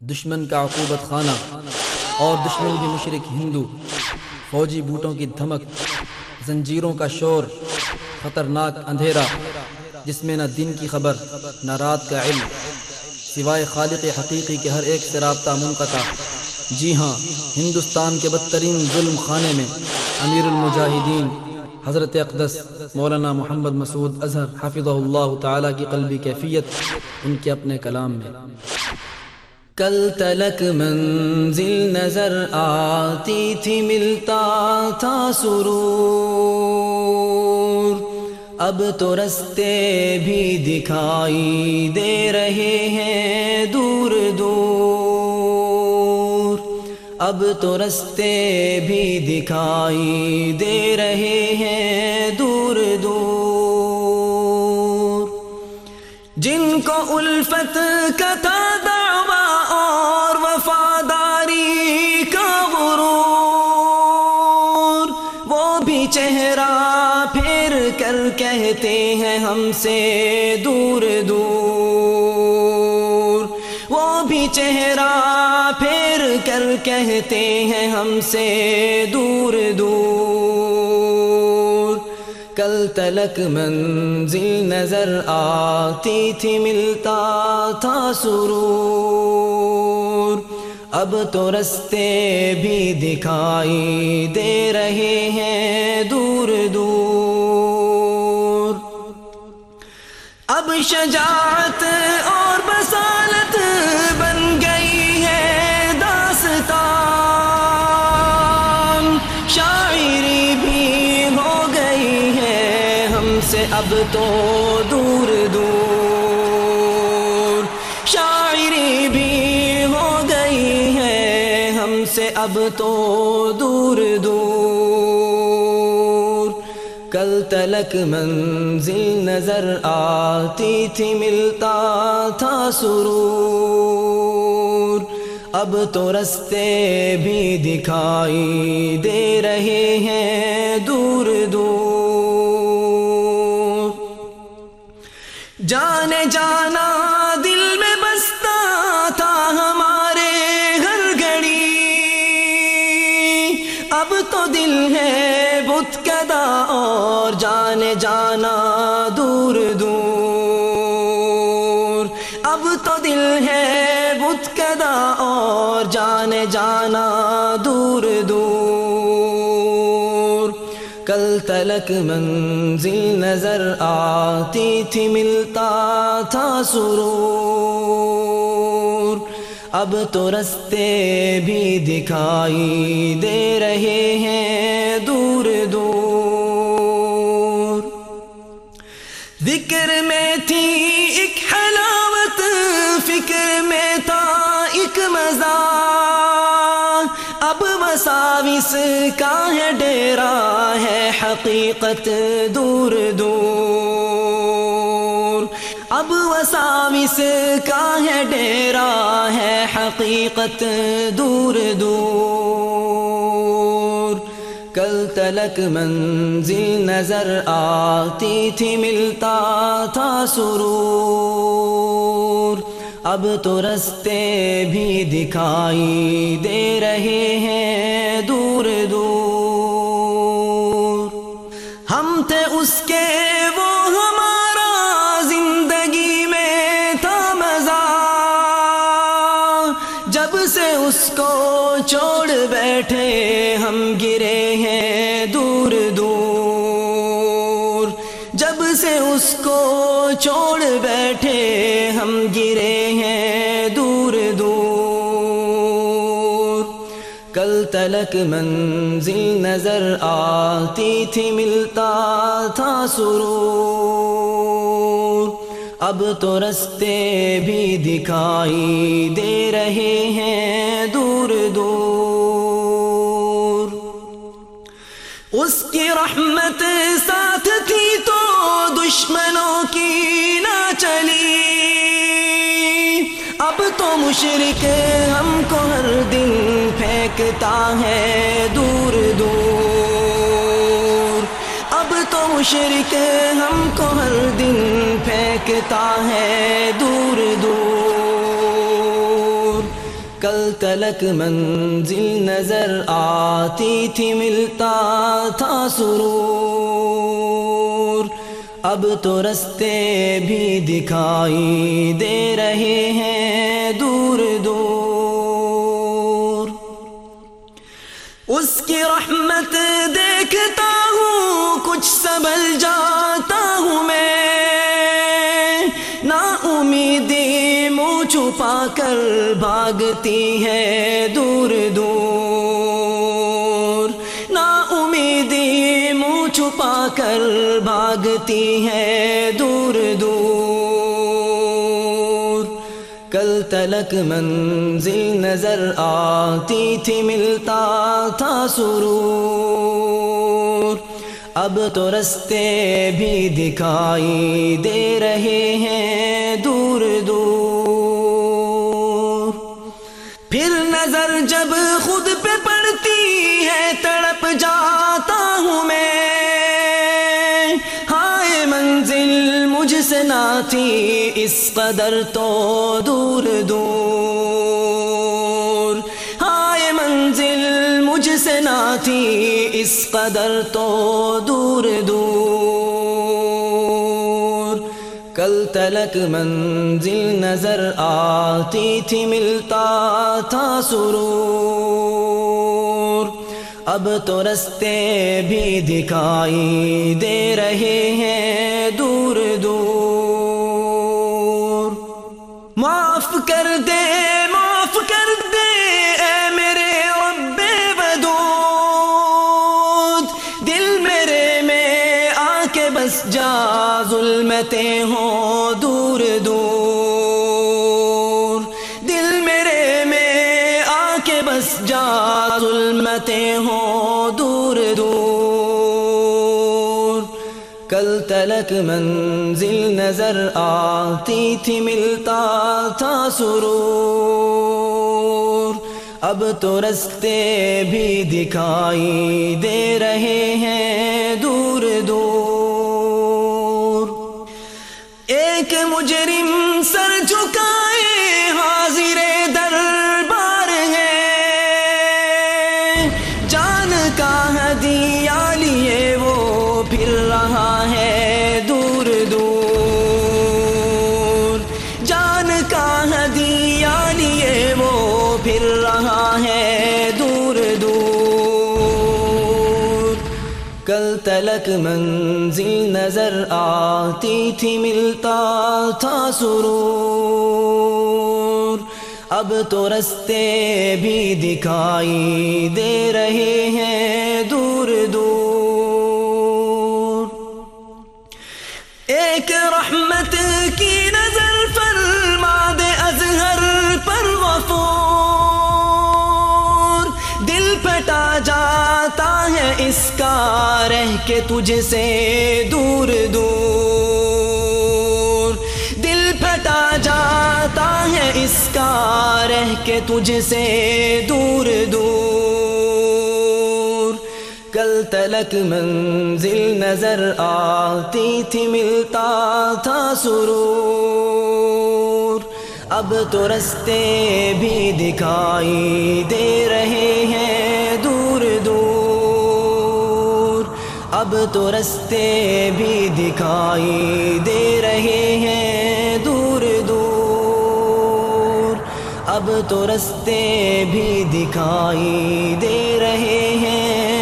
دشمن کا عقوبت خانہ اور دشمن بھی مشرق ہندو، فوجی بوٹوں کی دھمک، زنجیروں کا شور، خطرناک اندھیرا، جس میں نہ دن کی خبر، نہ رات کا علم، سوائے خالق حقیقی کے ہر ایک سے رابطہ منقطع۔ جی ہاں ہندوستان کے بدترین ظلم خانے میں امیر المجاہدین حضرت اقدس مولانا محمد مسعود اظہر حافظ اللہ تعالیٰ کی قلبی کیفیت ان کے اپنے کلام میں۔ کل تلک منزل نظر آتی تھی، ملتا تھا سرور۔ اب تو رستے بھی دکھائی دے رہے ہیں دور دور۔ اب تو رستے بھی دکھائی دے رہے ہیں دور دور۔ جن کو الفت کا کر کہتے ہیں ہم سے دور دور۔ وہ بھی چہرہ پھر کر کہتے ہیں ہم سے دور دور۔ کل تلک منزل نظر آتی تھی، ملتا تھا سرور۔ اب تو رستے بھی دکھائی دے رہے ہیں دور دور۔ اب شجاعت اور بسالت بن گئی ہے داستان۔ شاعری بھی ہو گئی ہے ہم سے اب تو دور دور۔ شاعری بھی ہو گئی ہے ہم سے اب تو دور دور۔ کل تلک منزل نظر آتی تھی، ملتا تھا سرور۔ اب تو رستے بھی دکھائی دے رہے ہیں دور دور۔ جانے جانا دل میں بستا تھا ہمارے ہر گھڑی۔ اب تو دل ہے بت کدا اور جانے جانا دور دور۔ اب تو دل ہے بت کدا اور جانے جانا دور دور۔ کل تلک منزل نظر آتی تھی، ملتا تھا سرور۔ اب تو رستے بھی دکھائی دے رہے ہیں دور دور۔ ذکر میں تھی ایک حلاوت، فکر میں تھا ایک مزہ۔ اب مساوس کا ہے ڈیرا ہے حقیقت دور دور۔ اب وساوس کا ہے ڈیرا ہے حقیقت دور دور۔ کل تلک منزل نظر آتی تھی، ملتا تھا سرور۔ اب تو رستے بھی دکھائی دے رہے ہیں دور دور۔ جب سے اس کو چھوڑ بیٹھے ہم گرے ہیں دور دور جب سے اس کو چھوڑ بیٹھے ہم گرے ہیں دور دور کل تلک منزل نظر آتی تھی ملتا تھا سرور اب تو رستے بھی دکھائی دے رہے ہیں دور دور۔ اس کی رحمت ساتھ تھی تو دشمنوں کی نہ چلی۔ اب تو مشرق ہم کو ہر دن پھینکتا ہے دور دور۔ تو مشرق ہم کو ہر دن پھینکتا ہے دور دور۔ کل تلک منزل نظر آتی تھی، ملتا تھا سرور۔ اب تو رستے بھی دکھائی دے رہے ہیں دور دور۔ اس کی رحمت دیکھتا ہوں، کچھ سبل جاتا ہوں میں۔ نا امیدی چھپا کر بھاگتی ہے دور دور۔ نا امیدی منہ چھپا کر بھاگتی ہے دور دور۔ کل تلک منزل نظر آتی تھی، ملتا تھا سرور۔ اب تو رستے بھی دکھائی دے رہے ہیں دور دور۔ پھر نظر جب خود پہ پڑتی ہے، تڑپ جاتا ہوں میں۔ سے نہ تھی اس قدر تو دور دور۔ ہائے منزل مجھ سے نہ تھی اس قدر تو دور دور۔ کل تلک منزل نظر آتی تھی، ملتا تھا سرور۔ اب تو رستے بھی دکھائی دے رہے ہیں دور دور۔ کر دے، معاف کر دے، اے میرے رب ودود۔ دل میرے میں آ کے بس جا، ظلمتیں ہوں دور دور۔ تلک منزل نظر آتی تھی، ملتا تھا سرور۔ اب تو رستے بھی دکھائی دے رہے ہیں دور دور۔ ایک مجرم سر جھکائے حاضر کا ہدیہ لیے وہ پھر رہا ہے دور دور۔ کل تلک منزل نظر آتی تھی، ملتا تھا سرور۔ اب تو رستے بھی دکھائی دے رہے ہیں دور دور۔ ہے اس کا رہ کے تجھ سے دور دور دل پھٹا جاتا ہے اس کا رہ کے تجھ سے دور دور کل تلک منزل نظر آتی تھی، ملتا تھا سرور۔ اب تو رستے بھی دکھائی دے رہے ہیں۔ اب تو رستے بھی دکھائی دے رہے ہیں دور دور۔ اب تو رستے بھی دکھائی دے رہے ہیں